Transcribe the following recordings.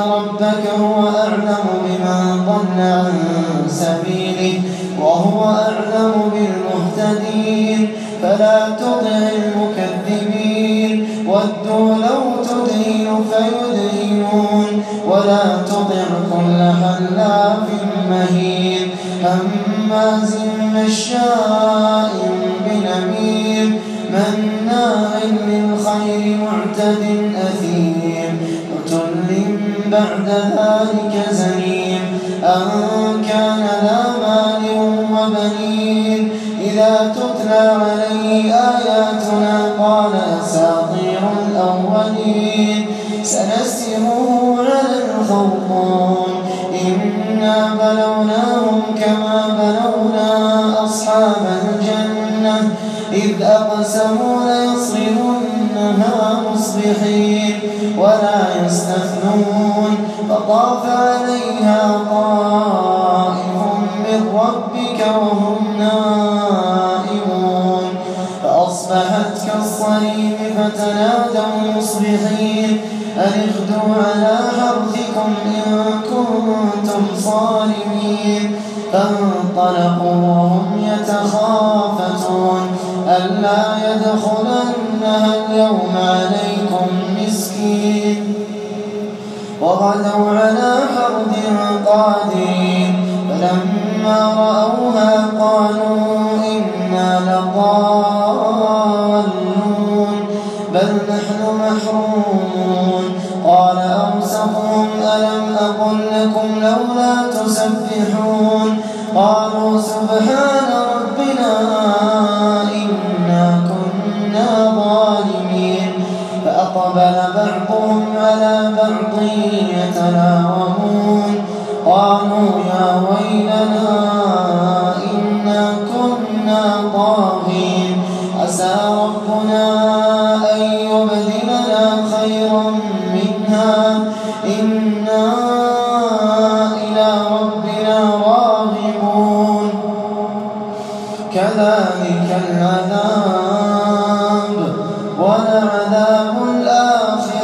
ربك هو أعلم بمن ضل عن سبيله وهو أعلم بالمهتدين. فلا تطع المكذبين ودوا لو تدهن فيدهنون ولا تطع كل حلاف مهين. هماز مشاء بنميم مناع للخير معتد. بعد ذلك زنيم. أن كان لا مال وبنين. إذا تتلى عليه آياتنا قال أساطير الأولين. سنسره على الخرطوم. إنا بلوناهم كما بلونا أصحاب الجنة. إذ أقسموا ليصرمنها مصبحين ولا يستثنون فطاف عليها طائف من ربك وهم نائمون فأصبحت كالصريم فتنادوا مصبحين أن اغدوا على حرثكم إن كنتم صارمين فانطلقوا وهم يتخافتون ألا وغدوا على حرد قادرين فلما رأوها قالوا إنا لضالون بل نحن محرومون قال أوسطهم ألم أقل لكم لولا تسبحون قالوا سبحان ربنا إنا كنا ظالمين فأقبل بعضهم على بعض يتلاومون. قالوا يا ويلنا إنا كنا طاغين. عسى ربنا أن يبدلنا خيرا منها. إنا إلى ربنا راغبون. كذلك العذاب ولعذاب الآخرة.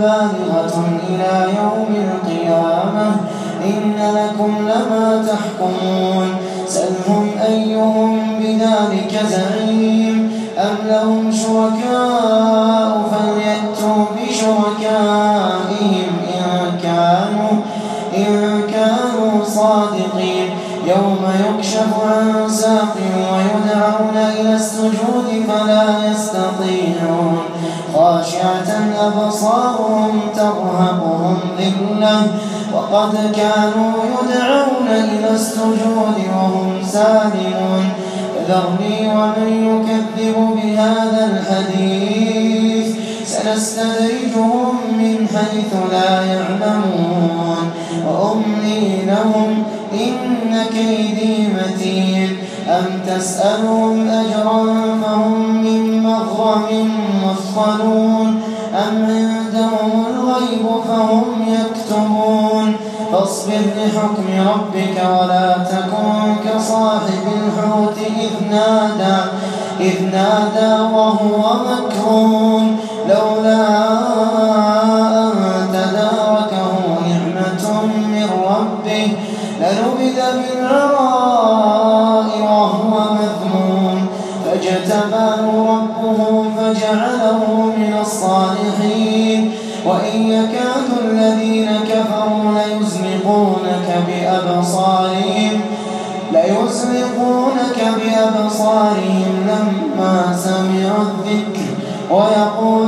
بالغة إلى يوم القيامة إن لكم لما تحكمون سلهم أيهم بذلك زعيم أم لهم شركاء فليأتوا بشركائهم إن كانوا إن كانوا صادقين يوم يكشف عن ساق ويدعون إلى السجود فلا يستطيعون خاشعة أبصارهم ترهقهم ذلة وقد كانوا يدعون إلى السجود وهم سالمون. فذرني ومن يكذب بهذا الحديث سنستدرجهم من حيث لا يعلمون. وأملي لهم إن كيدي متين. أم تسألهم أجرا فهم من مغرم مثقلون أم عندهم الغيب فهم يكتبون فاصبر لحكم ربك ولا تكن كصاحب الحوت إذ نادى إذ نادى وهو مكروم الذين كفروا ليزلقونك بأبصارهم ليزلقونك بأبصارهم لما سمعوا الذكر ويقولون